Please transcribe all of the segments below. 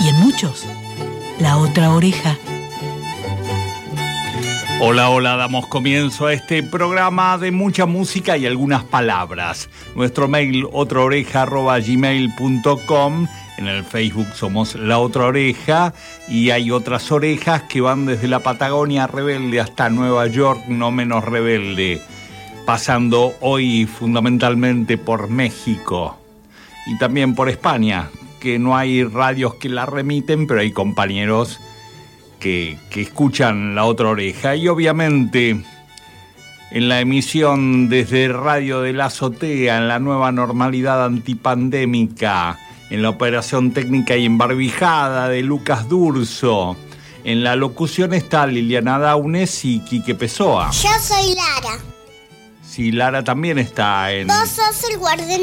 y en muchos la otra oreja. Hola, hola, damos comienzo a este programa de mucha música y algunas palabras. Nuestro mail otraoreja.gmail.com en el Facebook somos La Otra Oreja y hay otras orejas que van desde la Patagonia rebelde hasta Nueva York no menos rebelde, pasando hoy fundamentalmente por México y también por España, que no hay radios que la remiten, pero hay compañeros que, escuchan la otra oreja. Y obviamente en la emisión desde Radio de la Azotea, en la nueva normalidad antipandémica, en la operación técnica y embarbijada de Lucas Durso. En la locución está Liliana Daunes y Quique Pessoa. Yo soy Lara. Sí, Lara también está en... Vos sos el guardián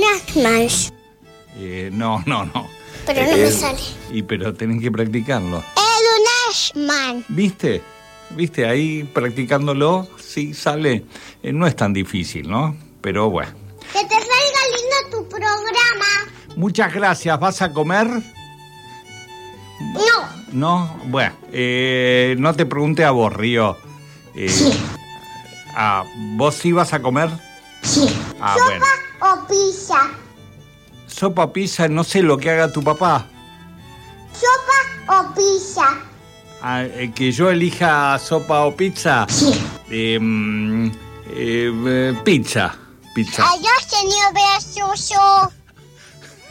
eh, no, no, no. Pero no me sale. Y pero tenés que practicarlo. El Ashman. ¿Viste? ¿Viste? Ahí practicándolo, sí sale. Eh, no es tan difícil, ¿no? Pero bueno. Que te salga lindo tu programa. Muchas gracias. ¿Vas a comer? No. No, bueno, eh, no te pregunté a vos, Río. Eh, sí. Ah, ¿Vos sí vas a comer? Sí. Ah, ¿Sopa o pizza? Sopa o pizza, no sé lo que haga tu papá. ¿Sopa o pizza? Ah, eh, ¿Que yo elija sopa o pizza? Sí. Em, eh, pizza. Pizza. Adiós, señor Beasuso.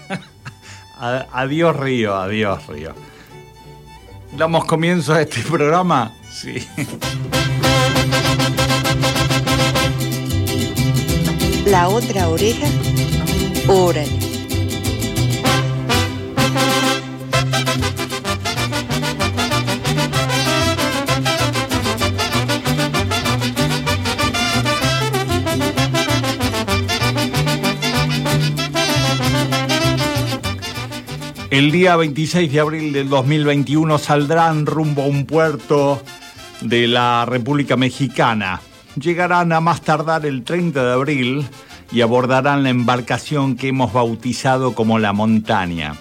adiós, Río, adiós, Río. ¿Damos comienzo a este programa? Sí. La otra oreja, órale. El día 26 de abril del 2021 saldrán rumbo a un puerto de la República Mexicana. Llegarán a más tardar el 30 de abril y abordarán la embarcación que hemos bautizado como la montaña.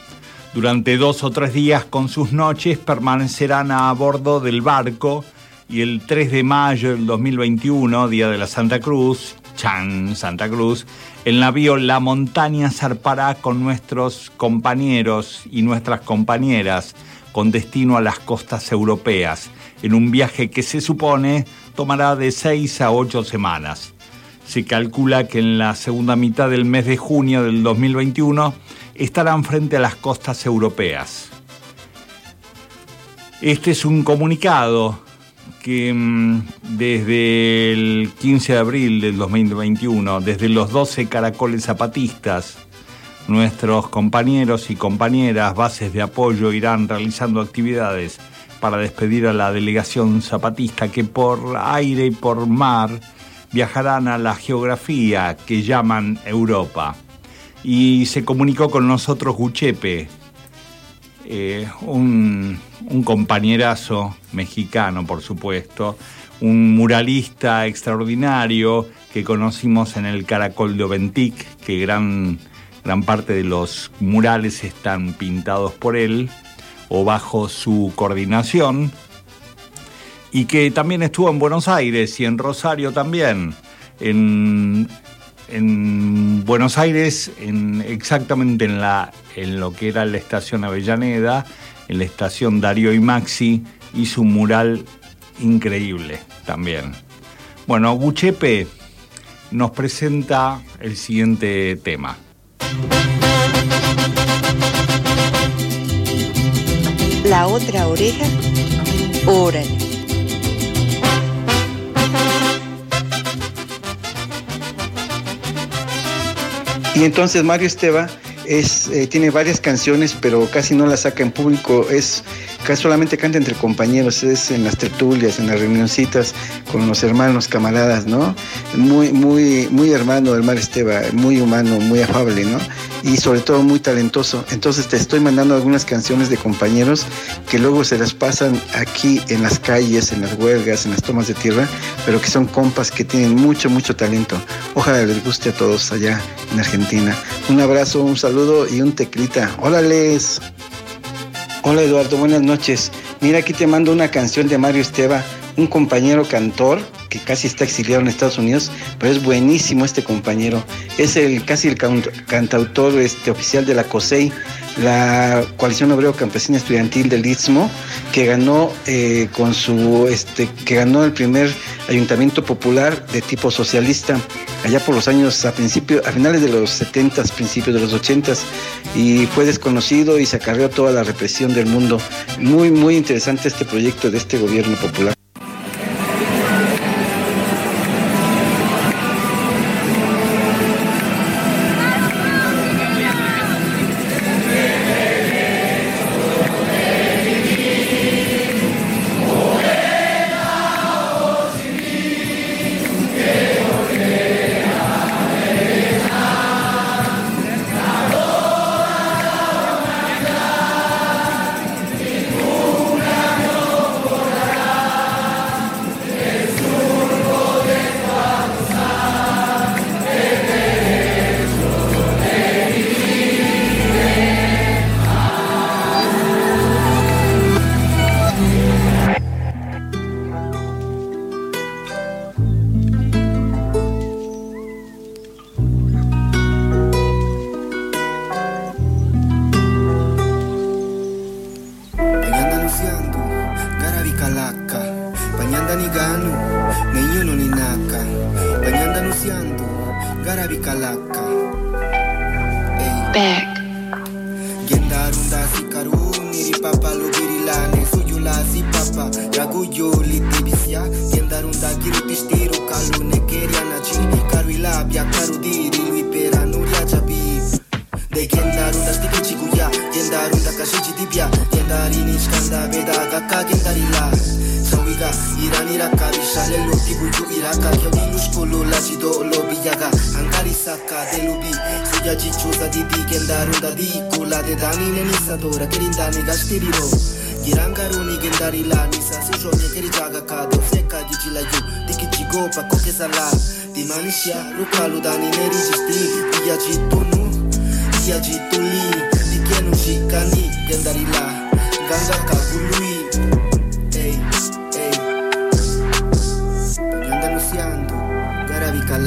Durante dos o tres días con sus noches permanecerán a bordo del barco y el 3 de mayo del 2021, Día de la Santa Cruz, Chan, Santa Cruz, el navío La Montaña zarpará con nuestros compañeros y nuestras compañeras con destino a las costas europeas, en un viaje que se supone tomará de seis a ocho semanas. Se calcula que en la segunda mitad del mes de junio del 2021 estarán frente a las costas europeas. Este es un comunicado que mm, desde el 15 de abril del 2021, desde los 12 caracoles zapatistas, nuestros compañeros y compañeras bases de apoyo irán realizando actividades para despedir a la delegación zapatista que por aire y por mar viajarán a la geografía que llaman Europa. Y se comunicó con nosotros Guchepe, eh, un, compañerazo mexicano, por supuesto, un muralista extraordinario que conocimos en el Caracol de Oventic, que gran, gran parte de los murales están pintados por él o bajo su coordinación, y que también estuvo en Buenos Aires y en Rosario también, en, en Buenos Aires, en, exactamente en, la, en lo que era la estación Avellaneda, en la estación Darío y Maxi, hizo un mural increíble también. Bueno, Buchepe nos presenta el siguiente tema. La otra oreja, órale. Y entonces Mario Esteba es, eh, tiene varias canciones, pero casi no las saca en público. Es solamente canta entre compañeros, es en las tertulias, en las reunioncitas con los hermanos, camaradas, ¿no? Muy, muy, muy hermano del Mar Esteba, muy humano, muy afable, ¿no? Y sobre todo muy talentoso. Entonces te estoy mandando algunas canciones de compañeros que luego se las pasan aquí en las calles, en las huelgas, en las tomas de tierra, pero que son compas que tienen mucho, mucho talento. Ojalá les guste a todos allá en Argentina. Un abrazo, un saludo y un teclita. Hola Les. Hola Eduardo, buenas noches. Mira aquí te mando una canción de Mario Esteba, un compañero cantor que casi está exiliado en Estados Unidos, pero es buenísimo este compañero. Es el casi el cantautor este, oficial de la COSEI, la Coalición Obrero Campesina Estudiantil del Istmo, que ganó eh, con su este, que ganó el primer ayuntamiento popular de tipo socialista allá por los años a principio, a finales de los 70, principios de los 80 y fue desconocido y se acarreó toda la represión del mundo. Muy, muy interesante este proyecto de este gobierno popular.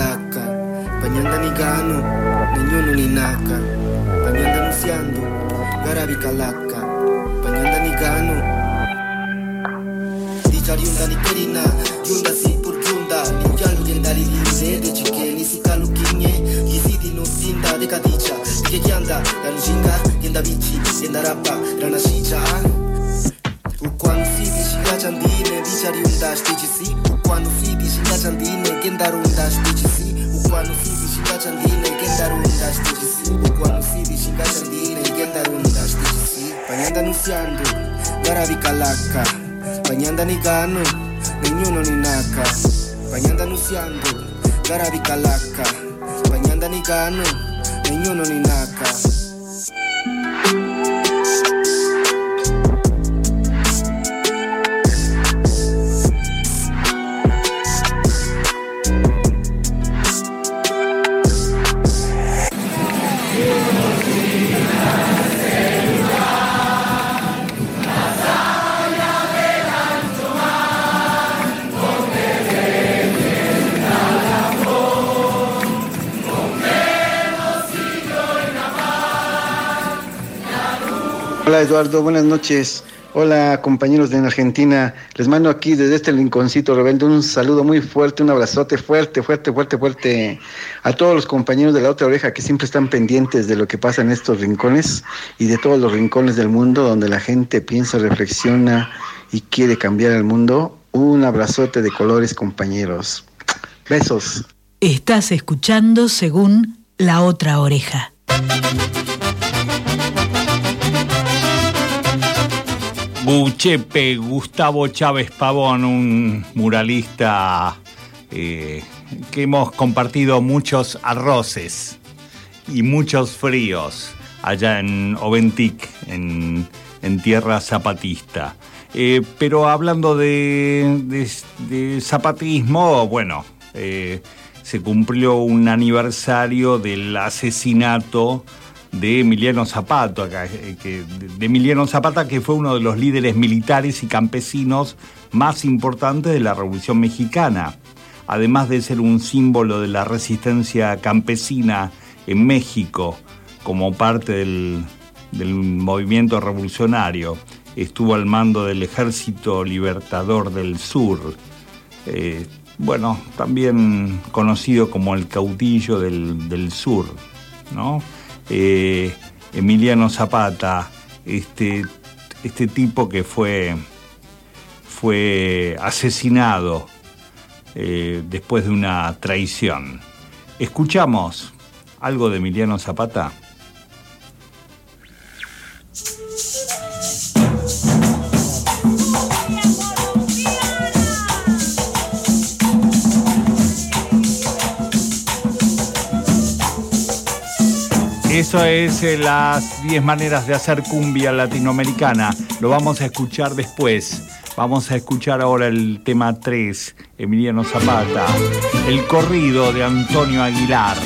laka panyandanigano ninyunu ninaka panyandanusiando garabikalaka panyandanigano dicariundanikerina yundasi purjunda ninyaluyendarilinde decikenisikalukine yisidinosinda dekadica dikekianda danujinga yendabici yendarapa ranashica Quando si dice gacciandine dice ariundas, dici sì. Quando si dice gacciandine che darundas, dici sì. Quando si dice gacciandine che darundas, dici sì. Quando si dice gacciandine che darundas, dici sì. Pagnanda nuziando, garavi calacca Pagnanda negano, ognuno ne nacca. Pagnanda nuziando, garavi calacca Pagnanda negano, ognuno ne nacca. Hola Eduardo, buenas noches. Hola compañeros de Argentina. Les mando aquí desde este rinconcito rebelde un saludo muy fuerte, un abrazote fuerte, fuerte, fuerte, fuerte a todos los compañeros de la otra oreja que siempre están pendientes de lo que pasa en estos rincones y de todos los rincones del mundo donde la gente piensa, reflexiona y quiere cambiar el mundo. Un abrazote de colores compañeros. Besos. Estás escuchando según la otra oreja. Guchepe, Gustavo Chávez Pavón, un muralista eh, que hemos compartido muchos arroces y muchos fríos allá en Oventic, en, tierra zapatista. Eh, pero hablando de, zapatismo, bueno, eh, se cumplió un aniversario del asesinato de Emiliano Zapata, que, de Emiliano Zapata, que fue uno de los líderes militares y campesinos más importantes de la Revolución Mexicana, además de ser un símbolo de la resistencia campesina en México como parte del, movimiento revolucionario. Estuvo al mando del Ejército Libertador del Sur. Eh, bueno, también conocido como el caudillo del, sur, ¿no? Eh, Emiliano Zapata, este, este tipo que fue, fue asesinado eh, después de una traición. Escuchamos algo de Emiliano Zapata. Eso es eh, las 10 maneras de hacer cumbia latinoamericana. Lo vamos a escuchar después. Vamos a escuchar ahora el tema 3, Emiliano Zapata, el corrido de Antonio Aguilar.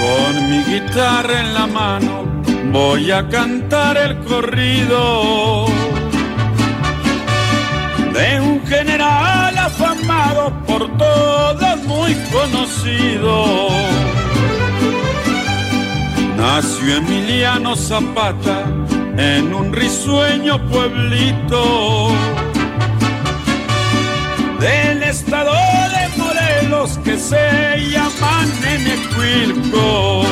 Con mi guitarra en la mano voy a cantar el corrido de un general afamado por todos muy conocido. Nació Emiliano Zapata en un risueño pueblito del estado de Morelos que se llama Nenecuilco.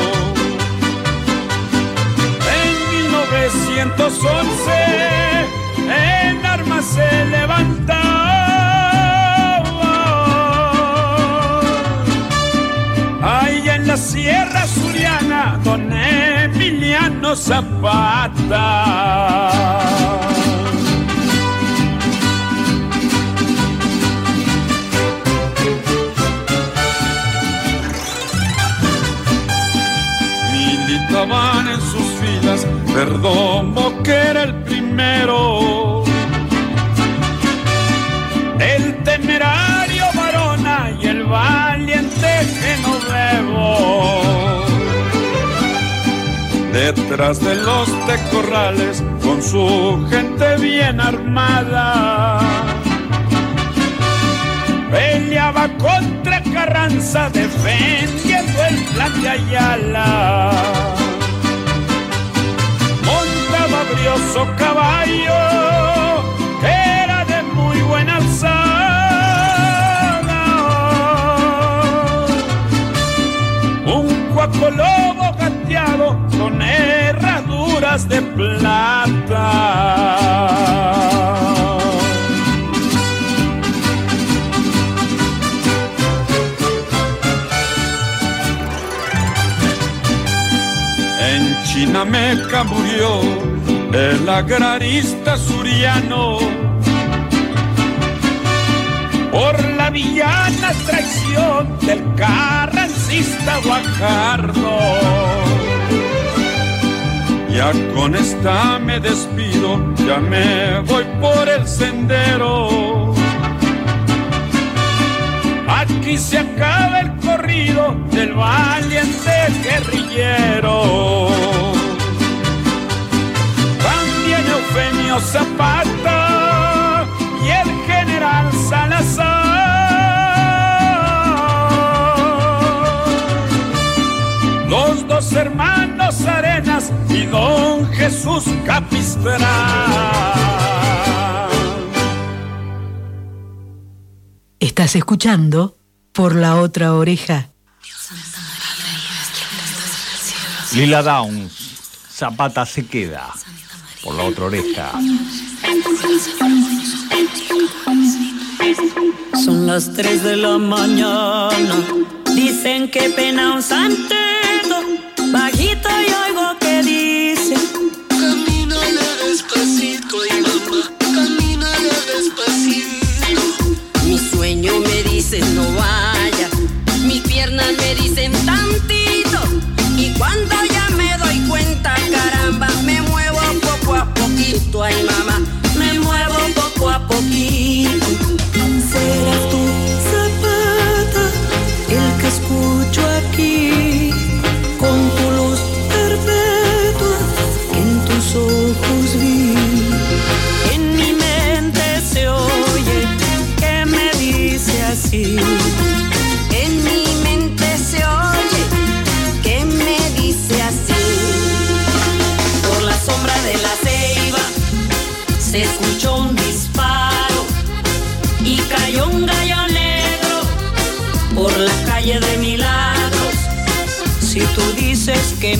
En 1911 en armas se levantaba. Ahí en la Sierra Suriana, don Emiliano Zapata. militaban en sus filas Perdomo que era el primero. El temerario varona y el valiente Genovevo. Detrás de los tecorrales con su gente bien armada. Peleaba contra Carranza defendiendo el plan de Ayala brioso caballo era de muy buena alzada. Un cuaco lobo gateado con herraduras de plata. En Chinameca murió el agrarista suriano por la villana traición del carrancista Guajardo. Ya con esta me despido, ya me voy por el sendero. Aquí se acaba el corrido del valiente guerrillero Eufemio Zapata y el general Salazar. Los dos hermanos Arenas y don Jesús Capistrán. Estás escuchando por la otra oreja. Lila Downs, Zapata se queda por la otra oreja. Son las 3 de la mañana, dicen que pena un santeto, bajito y oigo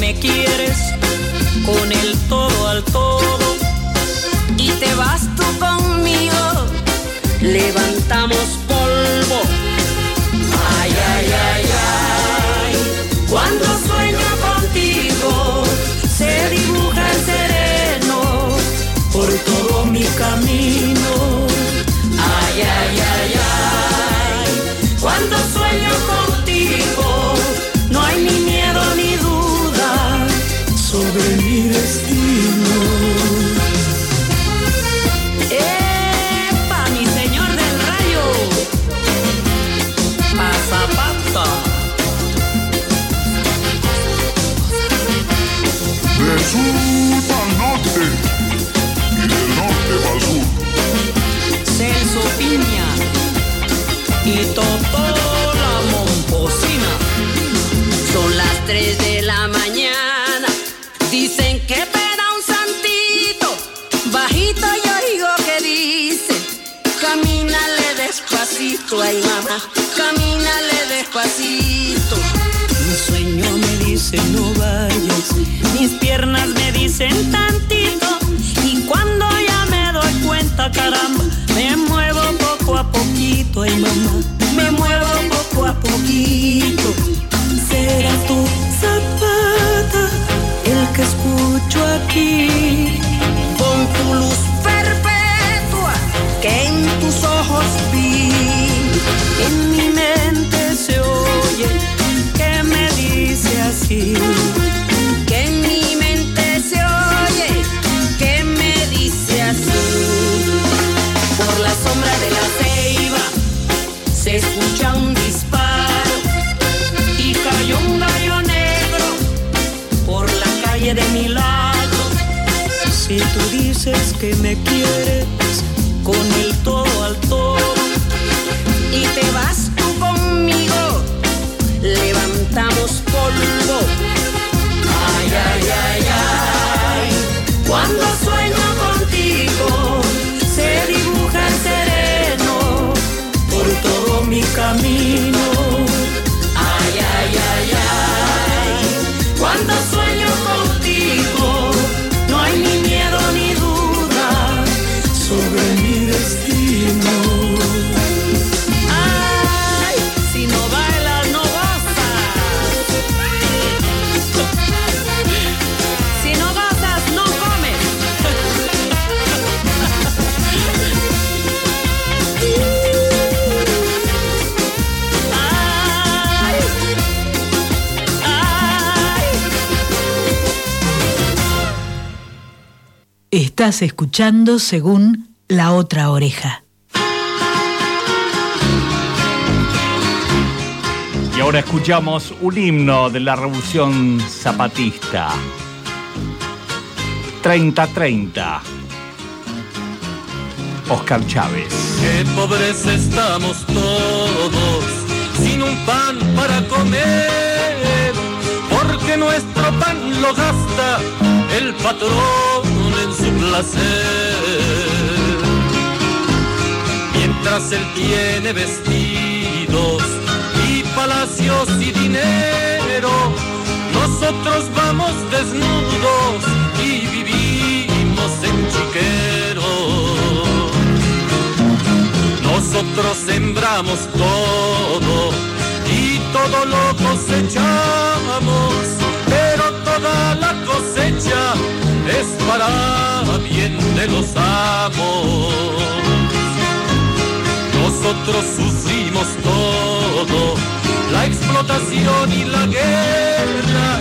me quieres con el todo al todo y te vas tú conmigo. Levantamos polvo. Ay, ay, ay, ay. Cuando sueño contigo se dibuja el sereno por todo mi camino. caramba. Nem de mi lado. Si tú dices que me quieres con el todo al todo y te vas tú conmigo, levantamos polvo Estás escuchando según La Otra Oreja. Y ahora escuchamos un himno de la Revolución Zapatista. 30-30. Oscar Chávez. Qué pobres estamos todos, sin un pan para comer, porque nuestro pan lo gasta el patrón su placer. Mientras él tiene vestidos y palacios y dinero, nosotros vamos desnudos y vivimos en chiqueros. Nosotros sembramos todo y todo lo cosechamos, pero toda la cosecha es para bien de los amos. Nosotros sufrimos todo, la explotación y la guerra,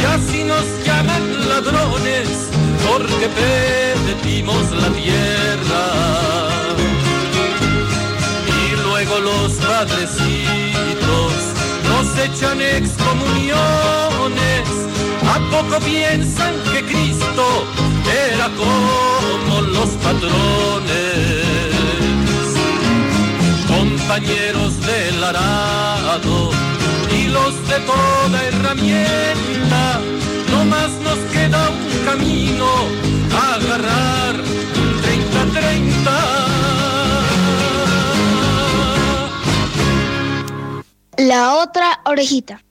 y así nos llaman ladrones, porque pedimos la tierra. Y luego los padrecitos nos echan excomuniones, a poco piensan que Cristo era como los patrones compañeros del arado y los de toda herramienta. No más nos queda un camino, agarrar un 30-30. La otra orejita.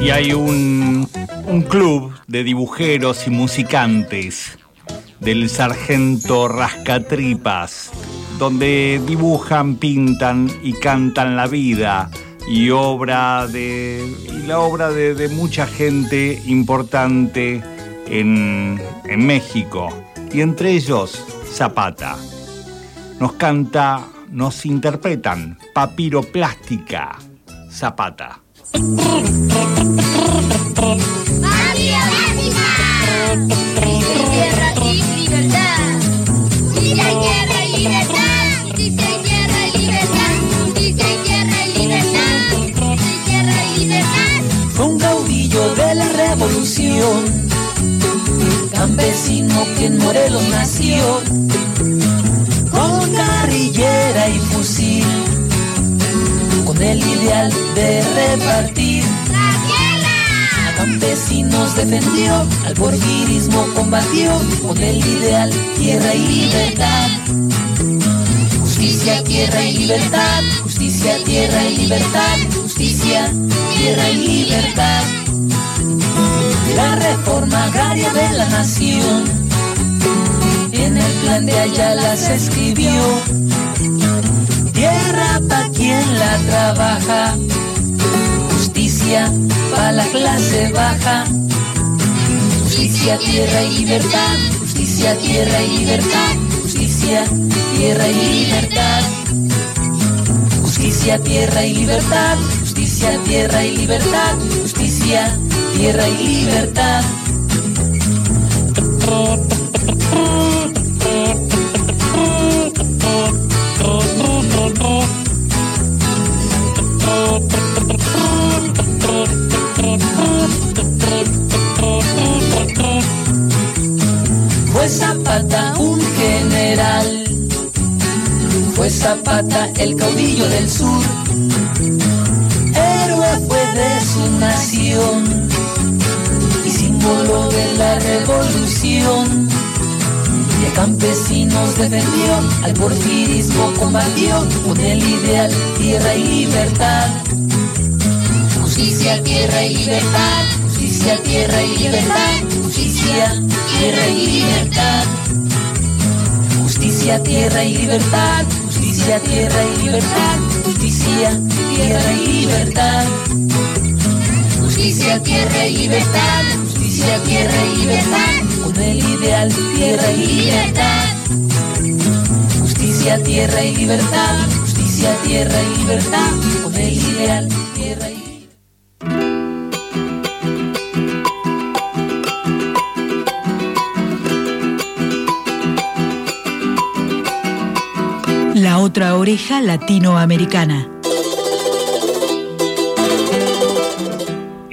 Y hay un, un club de dibujeros y musicantes del sargento Rascatripas, donde dibujan, pintan y cantan la vida y obra de y la obra de, de mucha gente importante en, en México y entre ellos Zapata. Nos canta, nos interpretan Papiroplástica Zapata. Tierra y libertad. Tierra y libertad. Tierra y libertad. Tierra y libertad. Dice tierra y libertad. Fue un caudillo de la revolución, campesino que en Morelos nació, con carrillera y fusil, con el ideal de repartir. Campesinos defendió, al porfirismo combatió, con el ideal tierra y libertad. Justicia, tierra y libertad, justicia, tierra y libertad, justicia, tierra y libertad. La reforma agraria de la nación, en el plan de Ayala se escribió. Tierra pa' quien la trabaja, justicia pa' la clase baja. Justicia, tierra y libertad, justicia, tierra y libertad, justicia, tierra y libertad. Justicia, tierra y libertad, justicia, tierra y libertad, justicia. Fue Zapata un general, fue Zapata el caudillo del sur, héroe fue de su nación. y de la revolución. De campesinos defendió, al porfirismo combatió con el ideal tierra y libertad. Justicia, tierra y libertad, justicia, tierra y libertad, justicia, tierra y libertad. Justicia, tierra y libertad, justicia, tierra y libertad, justicia, tierra y libertad. Justicia, tierra y libertad, justicia, tierra y libertad, con el ideal tierra y libertad. Justicia, tierra y libertad, justicia, tierra y libertad, con el ideal tierra y libertad. La otra oreja latinoamericana.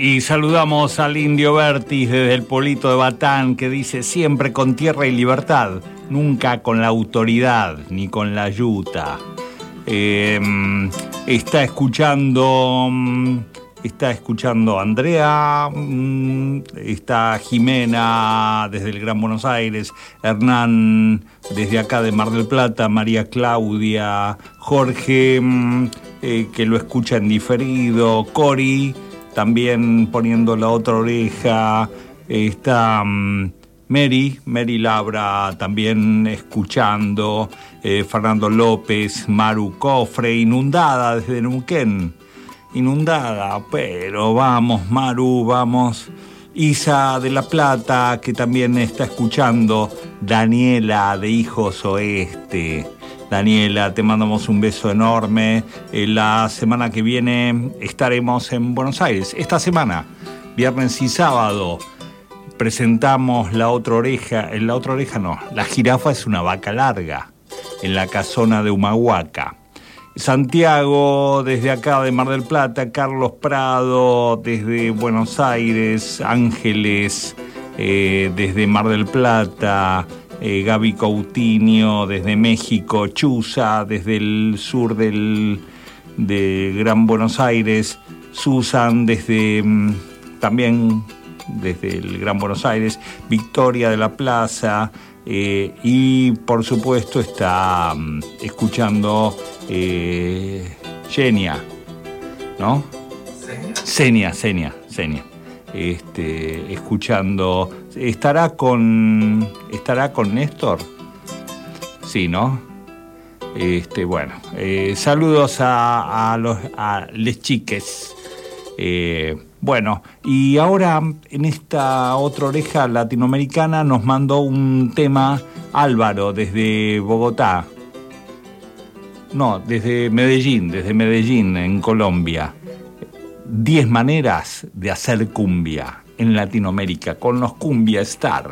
Y saludamos al indio Vertis desde el Polito de Batán que dice siempre con tierra y libertad, nunca con la autoridad ni con la yuta. Eh, está escuchando. mm, Está escuchando Andrea, mm, está Jimena desde el Gran Buenos Aires, Hernán desde acá de Mar del Plata, María Claudia, Jorge mm, eh, que lo escucha en diferido, Cori también poniendo la otra oreja, está mm, Mary, Mary Labra también escuchando, eh, Fernando López, Maru Cofre, inundada desde Neuquén, inundada, pero vamos Maru, vamos. Isa de la Plata, que también está escuchando, Daniela de Hijos Oeste. Daniela, te mandamos un beso enorme. Eh, la semana que viene estaremos en Buenos Aires. Esta semana, viernes y sábado, presentamos La Otra Oreja. En La Otra Oreja no, La Jirafa es una vaca larga, en la casona de Humahuaca. Santiago, desde acá de Mar del Plata, Carlos Prado, desde Buenos Aires, Ángeles, eh, desde Mar del Plata, eh, Gaby Coutinho, desde México, Chuza, desde el sur del, de Gran Buenos Aires, Susan, desde mm, también desde el Gran Buenos Aires, Victoria de la Plaza, eh, y por supuesto está mm, escuchando eh, Genia, ¿no? Senia, Senia, Senia. Este, escuchando. ¿Estará con. ¿Estará con Néstor? Sí, ¿no? Este, bueno. eh, saludos a, los les chiques. Eh, bueno, y ahora en esta otra oreja latinoamericana nos mandó un tema Álvaro desde Bogotá. No, desde Medellín, desde Medellín, en Colombia. Diez maneras de hacer cumbia en Latinoamérica con los Cumbia Star.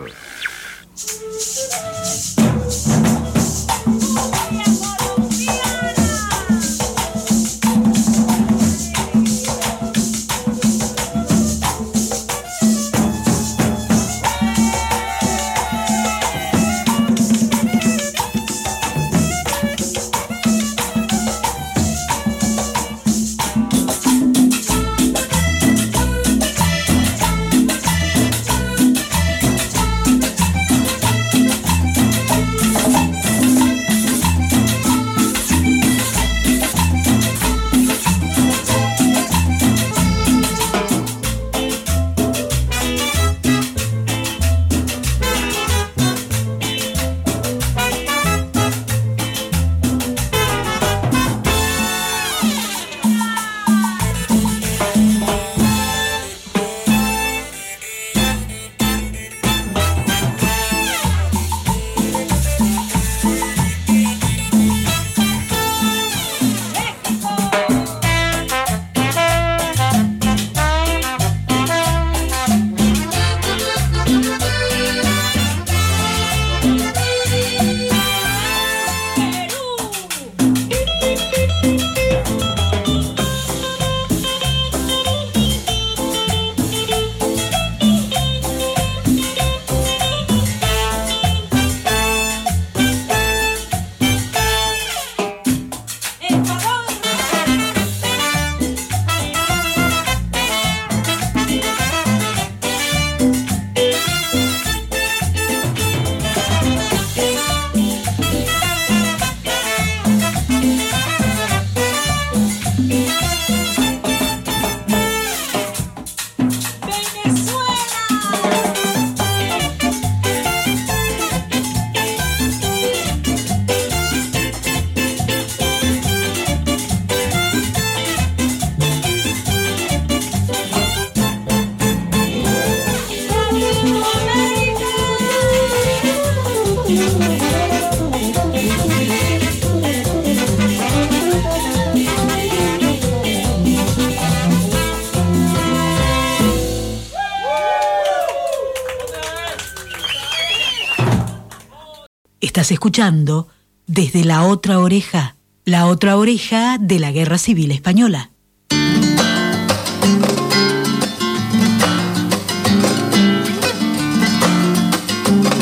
Escuchando desde la otra oreja, la otra oreja de la Guerra Civil Española.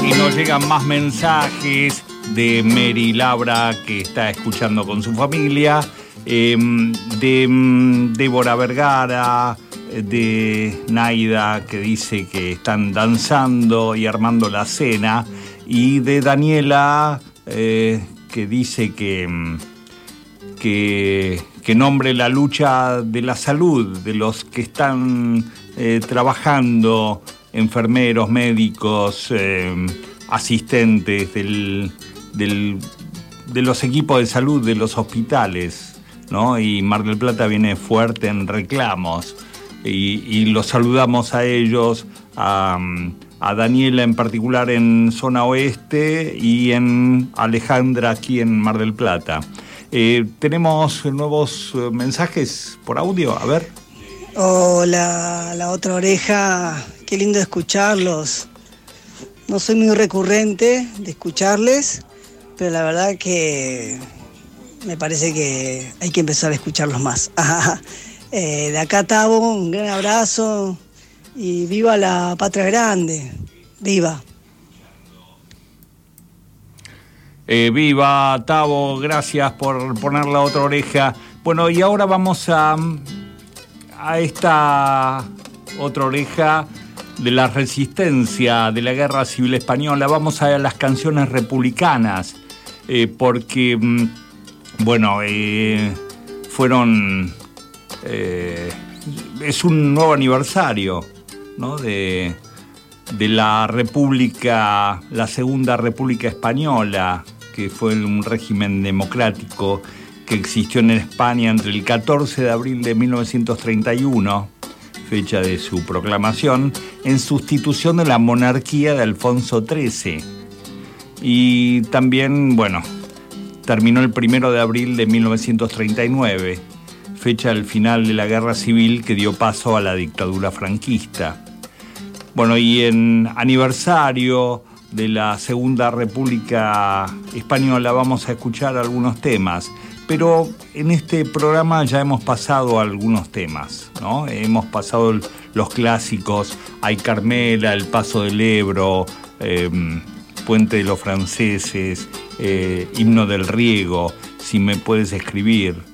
Y nos llegan más mensajes de Mary Labra que está escuchando con su familia, eh, de mm, Débora Vergara, de Naida que dice que están danzando y armando la cena, y de Daniela eh, que dice que, mm, que, que nombre la lucha de la salud, de los que están eh, trabajando enfermeros, médicos, eh, asistentes del, del- de los equipos de salud de los hospitales, ¿no? Y Mar del Plata viene fuerte en reclamos y, y los saludamos a ellos, a, a Daniela en particular en zona oeste y en Alejandra aquí en Mar del Plata. Eh, tenemos nuevos eh, mensajes por audio, a ver. Hola, la otra oreja, qué lindo escucharlos. No soy muy recurrente de escucharles, pero la verdad que me parece que hay que empezar a escucharlos más. Eh, de acá, Tavo, un gran abrazo y viva la patria grande. Viva. Eh, viva, Tavo, gracias por poner la otra oreja. Bueno, y ahora vamos a, a esta otra oreja de la resistencia de la guerra civil española. Vamos a las canciones republicanas, eh, porque, mm, bueno, eh, fueron... es un nuevo aniversario, ¿no? De, de la República, la Segunda República Española, que fue un régimen democrático que existió en España entre el 14 de abril de 1931, fecha de su proclamación, en sustitución de la monarquía de Alfonso XIII. Y también, bueno, terminó el primero de abril de 1939, fecha del final de la guerra civil que dio paso a la dictadura franquista. Bueno, y en aniversario de la Segunda República Española vamos a escuchar algunos temas, pero en este programa ya hemos pasado algunos temas, ¿no? Hemos pasado los clásicos, Hay Carmela, El Paso del Ebro, eh, Puente de los Franceses, eh, Himno del Riego, Si me puedes escribir.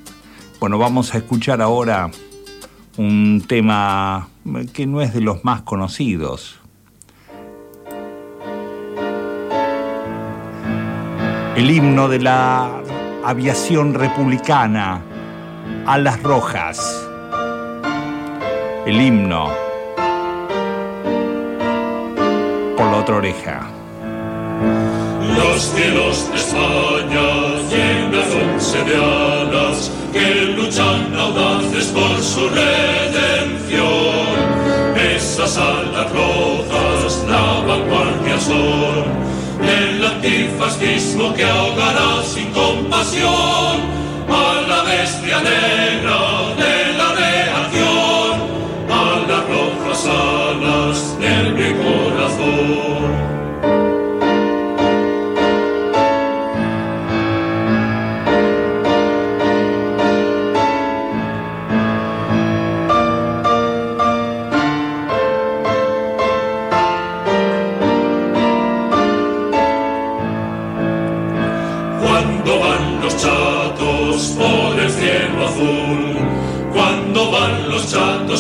Bueno, vamos a escuchar ahora un tema que no es de los más conocidos. El himno de la aviación republicana, Alas Rojas. El himno. Por la otra oreja. Los cielos de España llenazonse de alas que luchan audaces por su redención. Esas alas rojas la vanguardia son del antifascismo que ahogará sin compasión a la bestia negra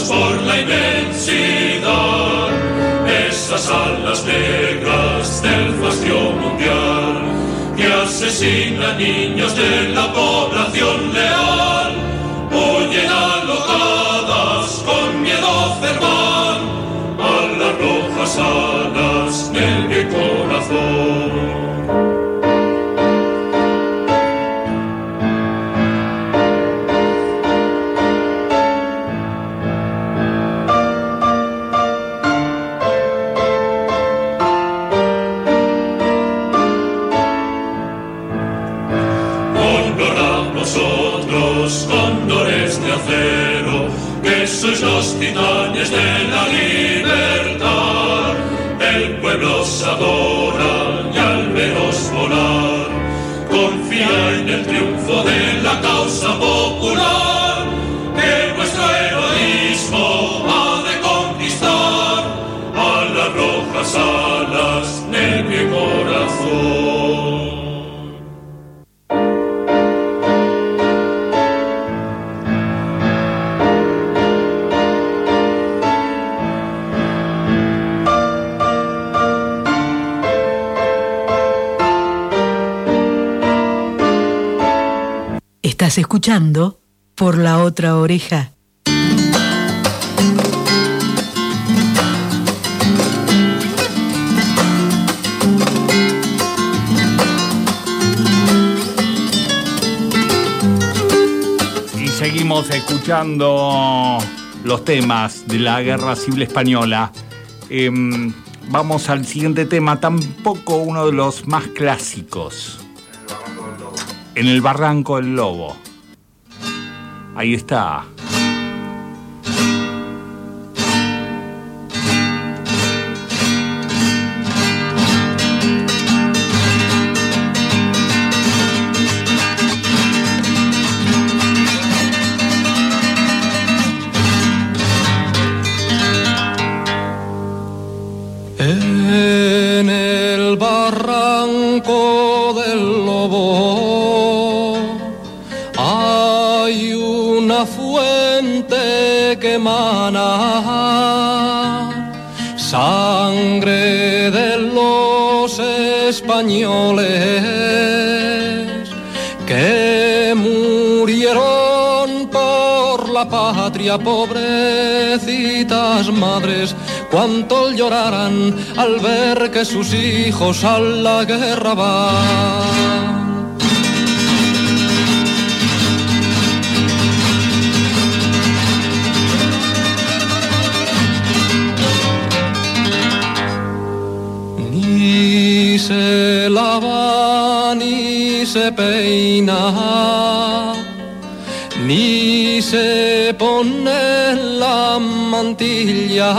por la inmensidad, esas alas negras del fascio mundial que asesinan niños de la población leal, huyen alocadas con miedo cerval a las rojas alas de mi corazón. Titanes de la libertad. El pueblo os adora y al veros volar, confía en el triunfo de la causa popular, Estás escuchando por la otra oreja. Y seguimos escuchando los temas de la Guerra Civil Española. Em, vamos al siguiente tema, tampoco uno de los más clásicos. En el Barranco del Lobo. Ahí está. La patria, pobrecitas madres cuánto llorarán al ver que sus hijos a la guerra van. Ni se lava ni se peina ni se pone la mantilla.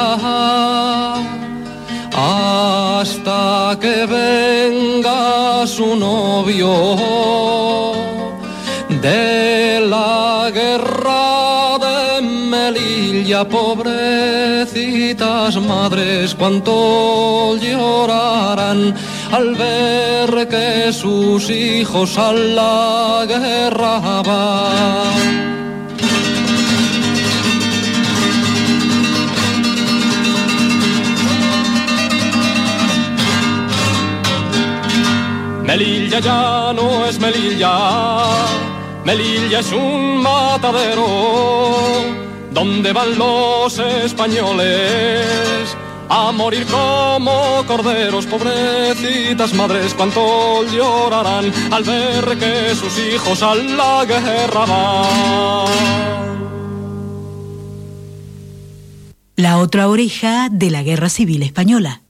Hasta que venga su novio de la guerra de Melilla, pobrecitas madres, cuánto llorarán al ver que sus hijos a la guerra van. Melilla ya no es Melilla, Melilla es un matadero donde van los españoles a morir como corderos, pobrecitas madres, cuánto llorarán al ver que sus hijos a la guerra van. La otra oreja de la Guerra Civil Española.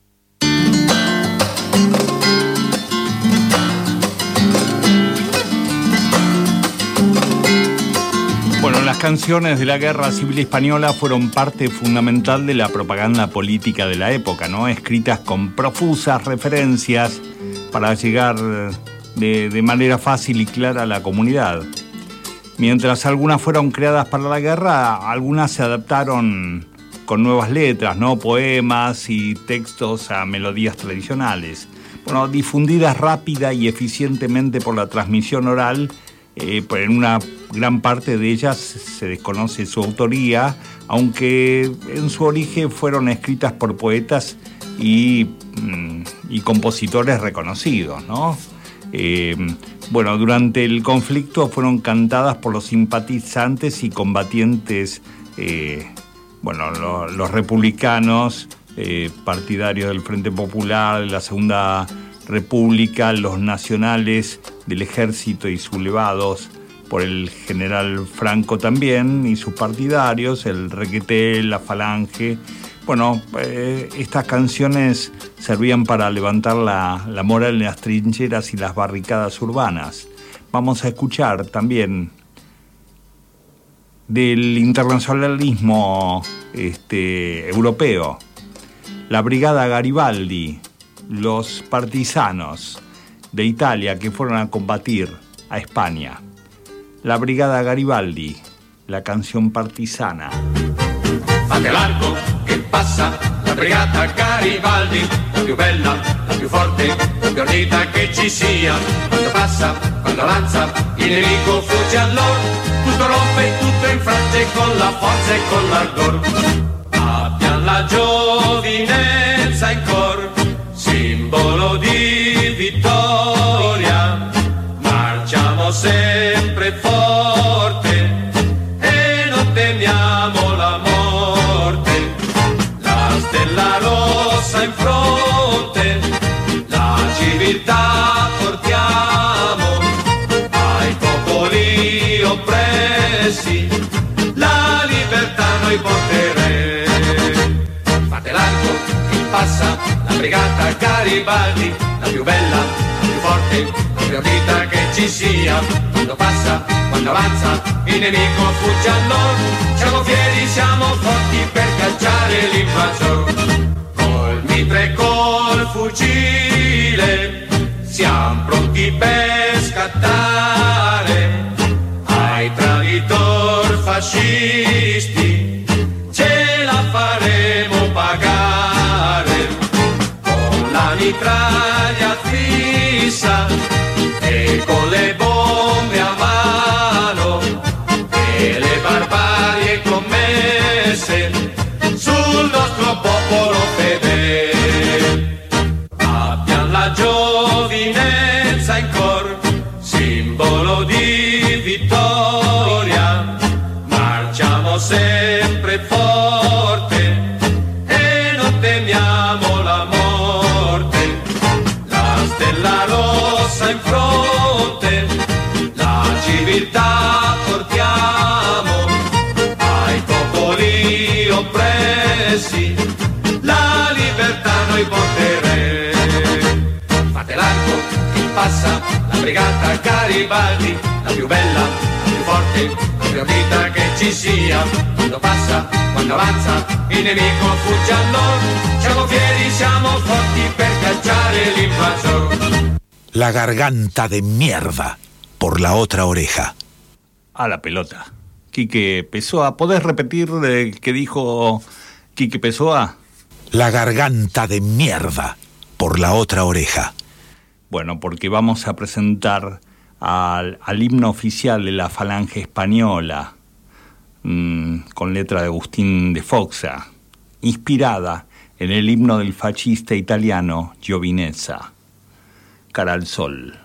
Canciones de la Guerra Civil Española fueron parte fundamental de la propaganda política de la época, ¿no? Escritas con profusas referencias para llegar de, de manera fácil y clara a la comunidad. Mientras algunas fueron creadas para la guerra, algunas se adaptaron con nuevas letras, ¿no? Poemas y textos a melodías tradicionales. Bueno, difundidas rápida y eficientemente por la transmisión oral, eh, pues en una gran parte de ellas se desconoce su autoría, aunque en su origen fueron escritas por poetas y, mm, y compositores reconocidos, ¿no? Eh, bueno, durante el conflicto fueron cantadas por los simpatizantes y combatientes, eh, bueno, lo- los republicanos, eh, partidarios del Frente Popular, la Segunda República, los nacionales del ejército y sublevados por el general Franco también y sus partidarios, el Requeté, la Falange. Bueno, eh, estas canciones servían para levantar la, la moral en las trincheras y las barricadas urbanas. Vamos a escuchar también del internacionalismo este, europeo, la Brigada Garibaldi, los partisanos de Italia que fueron a combatir a España. La Brigada Garibaldi, la canción partisana. Fate largo che passa la brigata Garibaldi, la più bella, la più forte, la più ardita che ci sia. Quando passa, quando avanza, il nemico fugge allora, tutto rompe, tutto infrange con la forza e con l'ardor. Abbiamo la giovinezza in cor, simbolo di passa, la brigata Garibaldi, la più bella, la più forte, la più ardita che ci sia. Quando passa, quando avanza, il nemico fugge a noi. Siamo fieri, siamo forti per cacciare l'invasor. Col mitre col fucile, siamo pronti per scattare ai traditor fascisti con brigata Garibaldi, la più bella, la più forte, la più ardita che ci sia. Quando passa, quando avanza, il nemico fugge a noi. Siamo fieri, siamo forti per cacciare l'invasor. La garganta de mierda por la otra oreja. A la pelota. Quique Pessoa, ¿podés repetir eh, qué dijo Quique Pessoa? La garganta de mierda por la otra oreja. Bueno, porque vamos a presentar al, himno oficial de la Falange Española, mm, con letra de Agustín de Foxa, inspirada en el himno del fascista italiano Giovinezza, Cara al Sol.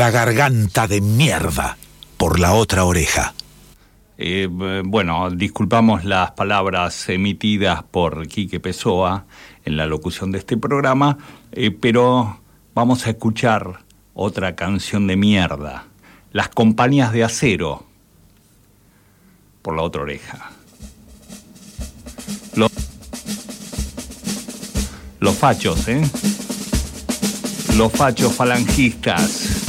La garganta de mierda por la otra oreja. Eh, bueno, disculpamos las palabras emitidas por Quique Pessoa en la locución de este programa, eh, pero vamos a escuchar otra canción de mierda, Las compañías de acero, por la otra oreja. Los, los fachos, ¿eh? Los fachos falangistas,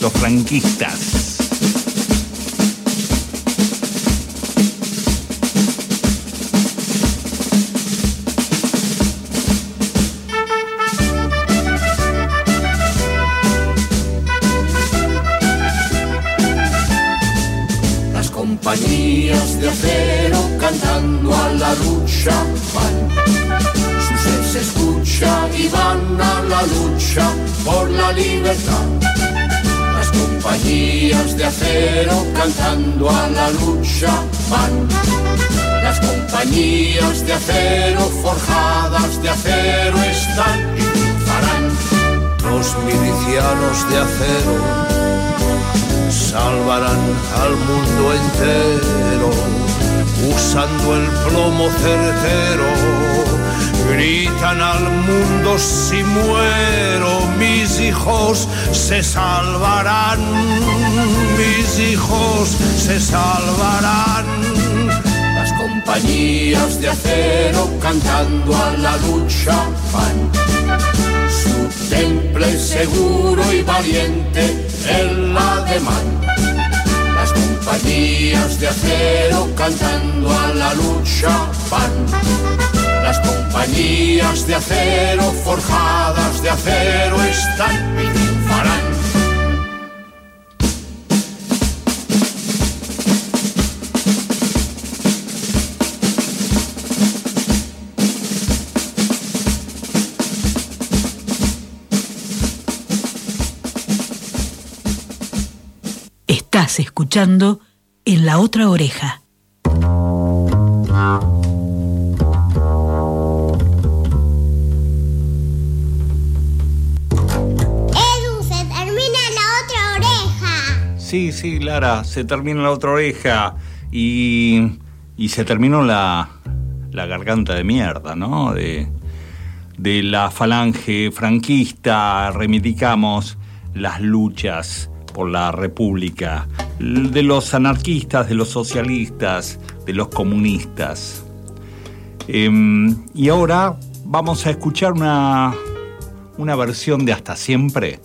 los franquistas. Las compañías de acero cantando a la lucha van. Su ser se escucha y van a la lucha por la libertad. De acero cantando a la lucha van. Las compañías de acero forjadas de acero están y. Los milicianos de acero salvarán al mundo entero usando el plomo certero. Gritan al mundo si muero, mis hijos se salvarán, mis hijos se salvarán. Las compañías de acero cantando a la lucha van. Su temple seguro y valiente el ademán. Las compañías de acero cantando a la lucha van. Las compañías de acero forjadas de acero están y triunfarán. Estás escuchando en la otra oreja. Sí, sí, Lara, se termina la otra oreja y, y se terminó la, la garganta de mierda, ¿no? De, de la falange franquista, reivindicamos las luchas por la república, de los anarquistas, de los socialistas, de los comunistas. Em, y ahora vamos a escuchar una, una versión de Hasta Siempre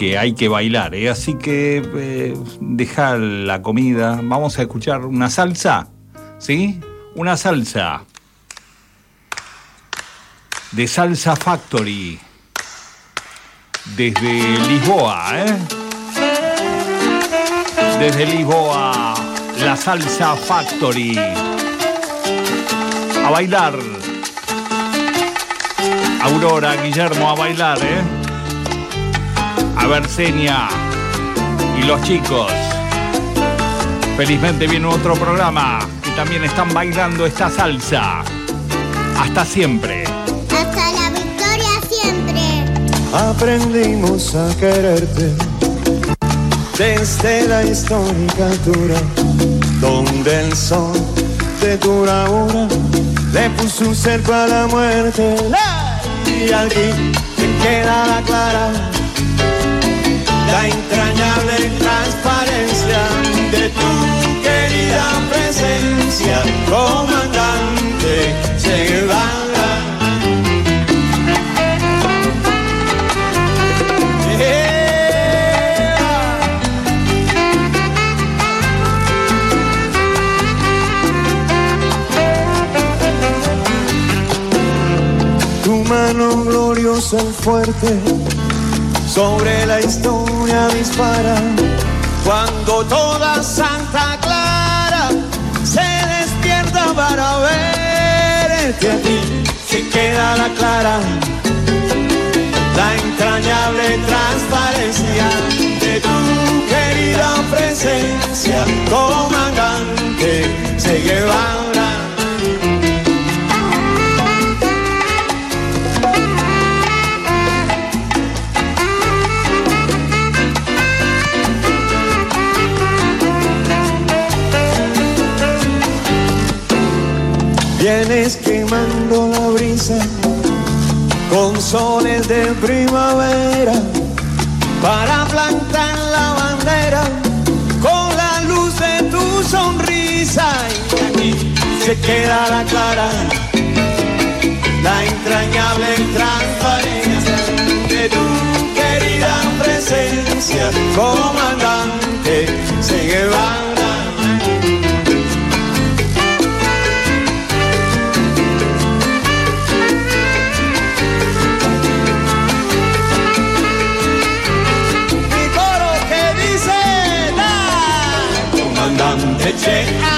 que hay que bailar, ¿eh? así que eh, deja la comida. Vamos a escuchar una salsa, ¿sí? Una salsa de Salsa Factory desde Lisboa, ¿eh? Desde Lisboa, la Salsa Factory. A bailar. Aurora, Guillermo, a bailar, ¿eh? A ver, Senia y los chicos. Felizmente viene otro programa que también están bailando esta salsa. Hasta siempre. Hasta la victoria siempre. Aprendimos a quererte desde la histórica altura, donde el sol de tu bravura le puso un cerco a la muerte. Y aquí te queda la clara, la entrañable transparencia de tu querida presencia, comandante Che Guevara. Tu mano gloriosa y fuerte sobre la historia dispara. Cuando toda Santa Clara se despierta para verte a ti, se queda la clara, la entrañable transparencia de tu querida presencia, comandante Che Guevara. Soles de primavera para plantar la bandera con la luz de tu sonrisa y aquí se quedará clara la entrañable transparencia de tu querida presencia, comandante Che Guevara. Comandante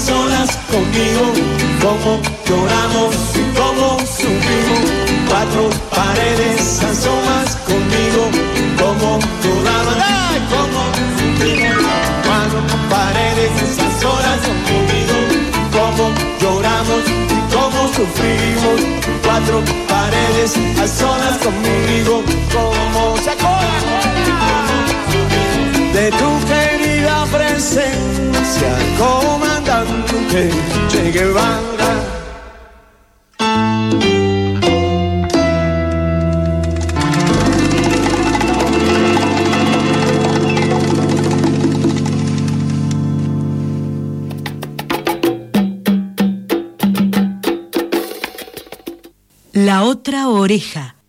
solas conmigo, como lloramos y como sufrimos. Cuatro paredes a solas conmigo, como lloramos, ay, como sufrimos. Cuatro paredes a solas conmigo, como lloramos y como sufrimos. Cuatro paredes a conmigo, como se de tu querida presencia, comandante Che Guevara. La otra oreja.